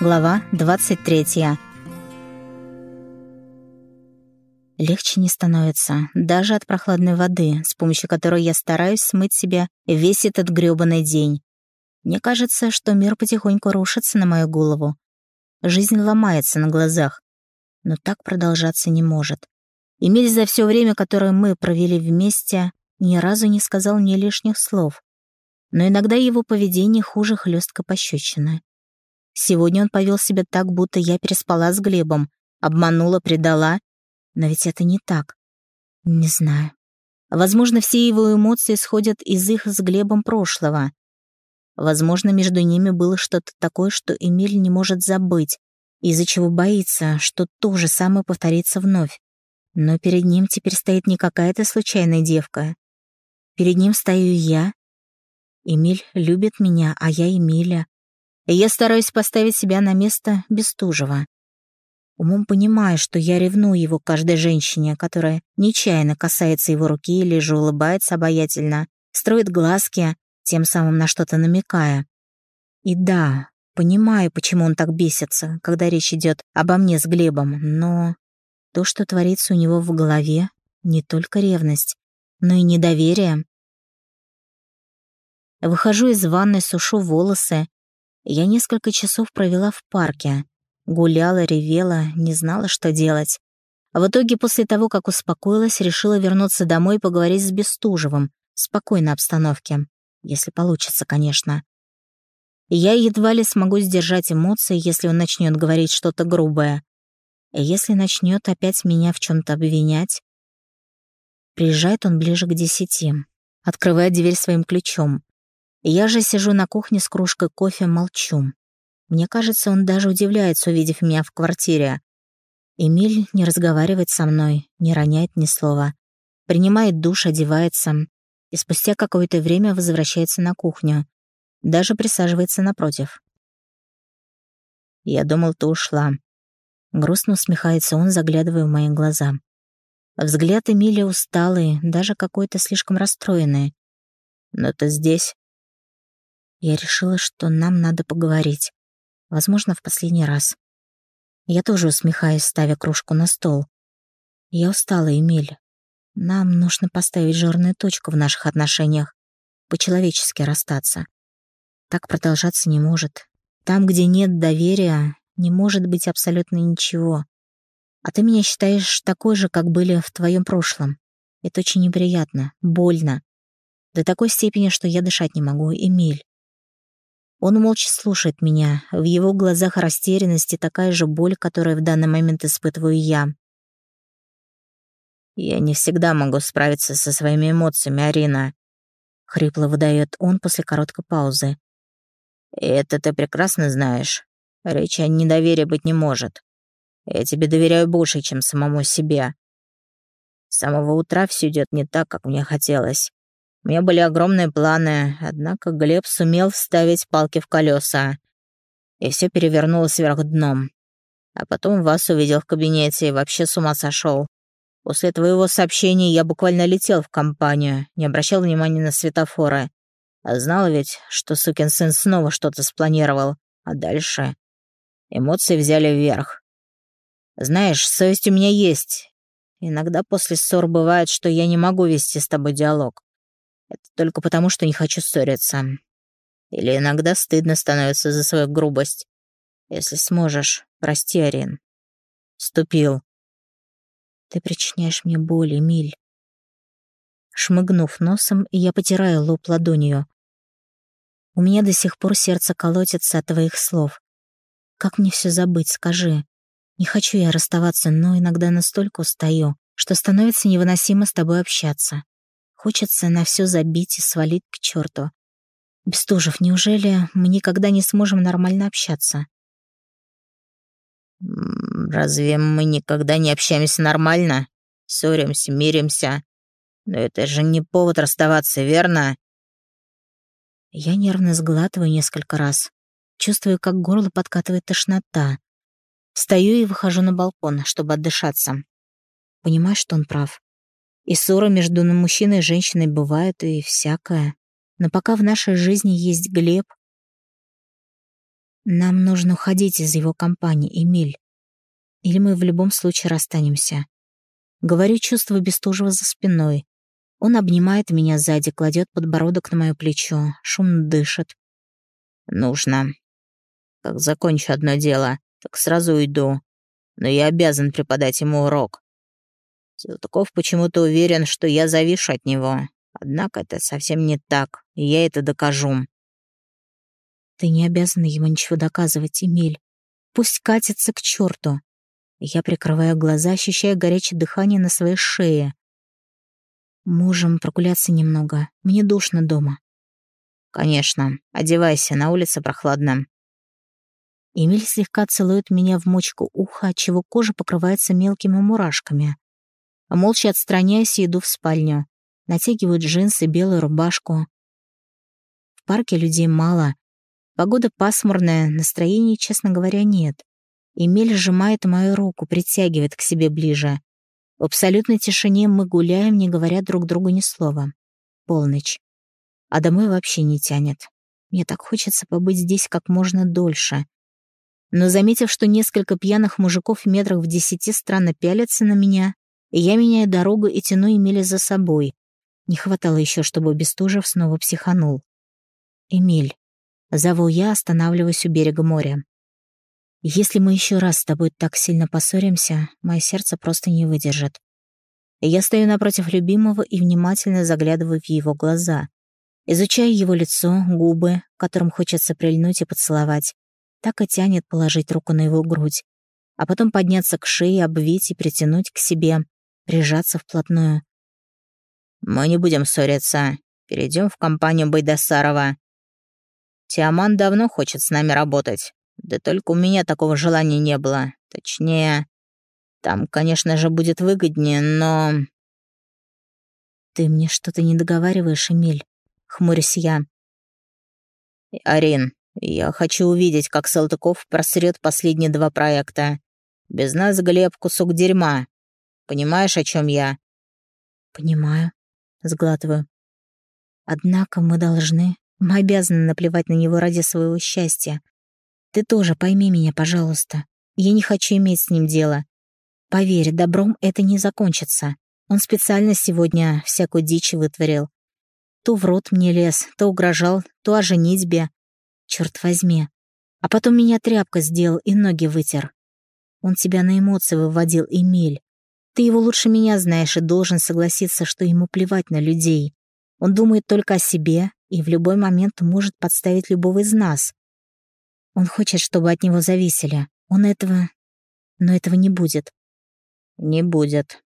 Глава 23. Легче не становится, даже от прохладной воды, с помощью которой я стараюсь смыть себя весь этот грёбаный день. Мне кажется, что мир потихоньку рушится на мою голову. Жизнь ломается на глазах. Но так продолжаться не может. Эмиль за все время, которое мы провели вместе, ни разу не сказал мне лишних слов. Но иногда его поведение хуже хлестка пощечины. Сегодня он повел себя так, будто я переспала с Глебом, обманула, предала. Но ведь это не так. Не знаю. Возможно, все его эмоции исходят из их с Глебом прошлого. Возможно, между ними было что-то такое, что Эмиль не может забыть, из-за чего боится, что то же самое повторится вновь. Но перед ним теперь стоит не какая-то случайная девка. Перед ним стою я. Эмиль любит меня, а я Эмиля и я стараюсь поставить себя на место Бестужева. Умом понимаю, что я ревную его каждой женщине, которая нечаянно касается его руки или же улыбается обаятельно, строит глазки, тем самым на что-то намекая. И да, понимаю, почему он так бесится, когда речь идет обо мне с Глебом, но то, что творится у него в голове, не только ревность, но и недоверие. Выхожу из ванной, сушу волосы я несколько часов провела в парке. Гуляла, ревела, не знала, что делать. А в итоге, после того, как успокоилась, решила вернуться домой и поговорить с Бестужевым в спокойной обстановке. Если получится, конечно. Я едва ли смогу сдержать эмоции, если он начнет говорить что-то грубое. Если начнет опять меня в чем-то обвинять. Приезжает он ближе к десяти. Открывает дверь своим ключом. Я же сижу на кухне с кружкой кофе, молчу. Мне кажется, он даже удивляется, увидев меня в квартире. Эмиль не разговаривает со мной, не роняет ни слова. Принимает душ, одевается и спустя какое-то время возвращается на кухню. Даже присаживается напротив. «Я думал, ты ушла». Грустно усмехается он, заглядывая в мои глаза. Взгляд Эмилия усталый, даже какой-то слишком расстроенный. «Но ты здесь?» Я решила, что нам надо поговорить. Возможно, в последний раз. Я тоже усмехаюсь, ставя кружку на стол. Я устала, Эмиль. Нам нужно поставить жирную точку в наших отношениях. По-человечески расстаться. Так продолжаться не может. Там, где нет доверия, не может быть абсолютно ничего. А ты меня считаешь такой же, как были в твоем прошлом. Это очень неприятно, больно. До такой степени, что я дышать не могу, Эмиль. Он молча слушает меня. В его глазах растерянность и такая же боль, которую в данный момент испытываю я. «Я не всегда могу справиться со своими эмоциями, Арина», — хрипло выдает он после короткой паузы. «Это ты прекрасно знаешь. Речи о недоверии быть не может. Я тебе доверяю больше, чем самому себе. С самого утра все идет не так, как мне хотелось. У меня были огромные планы, однако Глеб сумел вставить палки в колеса. И все перевернулось вверх дном. А потом вас увидел в кабинете и вообще с ума сошел. После твоего сообщения я буквально летел в компанию, не обращал внимания на светофоры. А знал ведь, что сукин сын снова что-то спланировал. А дальше... Эмоции взяли вверх. Знаешь, совесть у меня есть. Иногда после ссор бывает, что я не могу вести с тобой диалог. Это только потому, что не хочу ссориться. Или иногда стыдно становится за свою грубость. Если сможешь, прости, Арин. Ступил. Ты причиняешь мне боль, Эмиль. Шмыгнув носом, я потираю лоб ладонью. У меня до сих пор сердце колотится от твоих слов. Как мне все забыть, скажи. Не хочу я расставаться, но иногда настолько устаю, что становится невыносимо с тобой общаться. Хочется на все забить и свалить к черту. Бестужев, неужели мы никогда не сможем нормально общаться? Разве мы никогда не общаемся нормально? Ссоримся, миримся. Но это же не повод расставаться, верно? Я нервно сглатываю несколько раз. Чувствую, как горло подкатывает тошнота. Встаю и выхожу на балкон, чтобы отдышаться. Понимаю, что он прав. И ссоры между мужчиной и женщиной бывают и всякое. Но пока в нашей жизни есть Глеб, Нам нужно уходить из его компании, Эмиль. Или мы в любом случае расстанемся. Говорю, чувство Бестужева за спиной. Он обнимает меня сзади, кладет подбородок на мое плечо, шумно дышит. «Нужно. Как закончу одно дело, так сразу уйду. Но я обязан преподать ему урок. Салтыков почему-то уверен, что я завишу от него. Однако это совсем не так, и я это докажу. Ты не обязана ему ничего доказывать, Эмиль. Пусть катится к черту. Я прикрываю глаза, ощущая горячее дыхание на своей шее. Можем прогуляться немного. Мне душно дома. Конечно. Одевайся, на улице прохладно. Эмиль слегка целует меня в мочку уха, отчего кожа покрывается мелкими мурашками. Молча отстраняюсь и иду в спальню. Натягиваю джинсы, белую рубашку. В парке людей мало. Погода пасмурная, настроения, честно говоря, нет. Эмиль сжимает мою руку, притягивает к себе ближе. В абсолютной тишине мы гуляем, не говоря друг другу ни слова. Полночь. А домой вообще не тянет. Мне так хочется побыть здесь как можно дольше. Но заметив, что несколько пьяных мужиков в метрах в десяти странно пялятся на меня, я меняю дорогу и тяну Эмиля за собой. Не хватало еще, чтобы Бестужев снова психанул. «Эмиль», — зову я, останавливаясь у берега моря. Если мы еще раз с тобой так сильно поссоримся, мое сердце просто не выдержит. Я стою напротив любимого и внимательно заглядываю в его глаза. Изучаю его лицо, губы, которым хочется прильнуть и поцеловать. Так и тянет положить руку на его грудь, а потом подняться к шее, обвить и притянуть к себе, прижаться вплотную. «Мы не будем ссориться. Перейдем в компанию Байдасарова. Тиаман давно хочет с нами работать. Да только у меня такого желания не было. Точнее, там, конечно же, будет выгоднее, но... Ты мне что-то не договариваешь, Эмиль, хмурюсь я. Арин, я хочу увидеть, как Салтыков просрет последние два проекта. Без нас Глеб кусок дерьма. Понимаешь, о чем я? Понимаю, сглатываю. Однако мы должны, мы обязаны наплевать на него ради своего счастья. Ты тоже пойми меня, пожалуйста. Я не хочу иметь с ним дело. Поверь, добром это не закончится. Он специально сегодня всякую дичь вытворил. То в рот мне лез, то угрожал, то о женитьбе. Черт возьми. А потом меня тряпка сделал и ноги вытер. Он тебя на эмоции выводил, Эмиль. Ты его лучше меня знаешь и должен согласиться, что ему плевать на людей. Он думает только о себе и в любой момент может подставить любого из нас. Он хочет, чтобы от него зависели. Он этого... Но этого не будет. Не будет.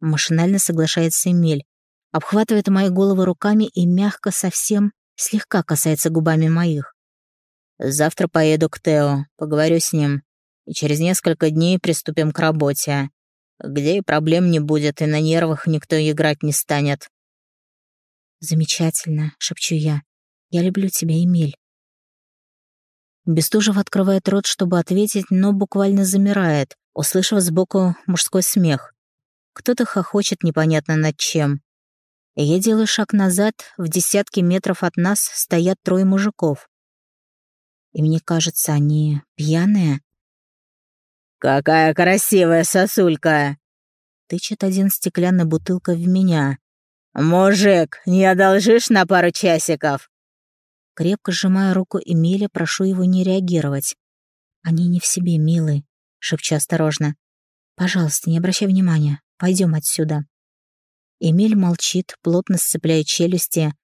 Машинально соглашается Эмиль. Обхватывает мои головы руками и мягко совсем, слегка касается губами моих. Завтра поеду к Тео, поговорю с ним. И через несколько дней приступим к работе. Где и проблем не будет, и на нервах никто играть не станет. «Замечательно», — шепчу я. «Я люблю тебя, Эмиль». Бестужев открывает рот, чтобы ответить, но буквально замирает, услышав сбоку мужской смех. Кто-то хохочет непонятно над чем. Я делаю шаг назад, в десятке метров от нас стоят трое мужиков. И мне кажется, они пьяные. «Какая красивая сосулька!» Тычет один стеклянной бутылкой в меня. «Мужик, не одолжишь на пару часиков?» Крепко сжимая руку Эмиля, прошу его не реагировать. «Они не в себе, милый», — шепчу осторожно. «Пожалуйста, не обращай внимания. Пойдем отсюда». Эмиль молчит, плотно сцепляя челюсти,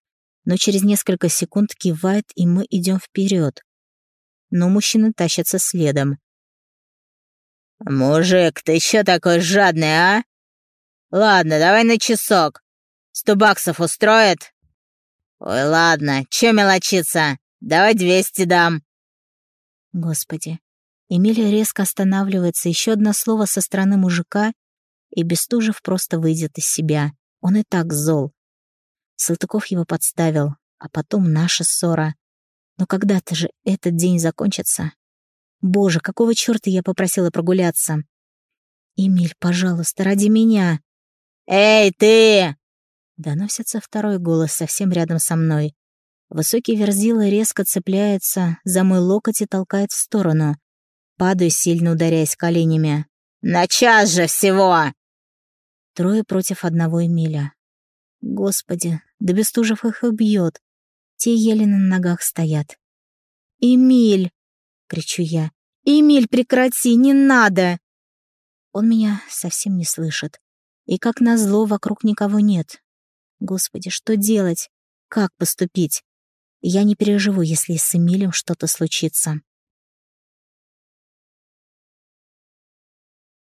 но через несколько секунд кивает, и мы идем вперед. Но мужчины тащатся следом. «Мужик, ты чё такой жадный, а? Ладно, давай на часок. Сто баксов устроит?» «Ой, ладно, чё мелочиться? Давай двести дам». Господи. Эмилия резко останавливается, еще одно слово со стороны мужика, и Бестужев просто выйдет из себя. Он и так зол. Салтыков его подставил, а потом наша ссора. Но когда-то же этот день закончится. Боже, какого чёрта я попросила прогуляться? «Эмиль, пожалуйста, ради меня!» «Эй, ты!» Доносится второй голос совсем рядом со мной. Высокий верзила резко цепляется за мой локоть и толкает в сторону. Падаю, сильно ударяясь коленями. «На час же всего!» Трое против одного Эмиля. Господи, да Бестужев их убьет. Те еле на ногах стоят. «Эмиль!» — кричу я. «Эмиль, прекрати, не надо!» Он меня совсем не слышит. И как назло, вокруг никого нет. Господи, что делать? Как поступить? Я не переживу, если с Эмилем что-то случится.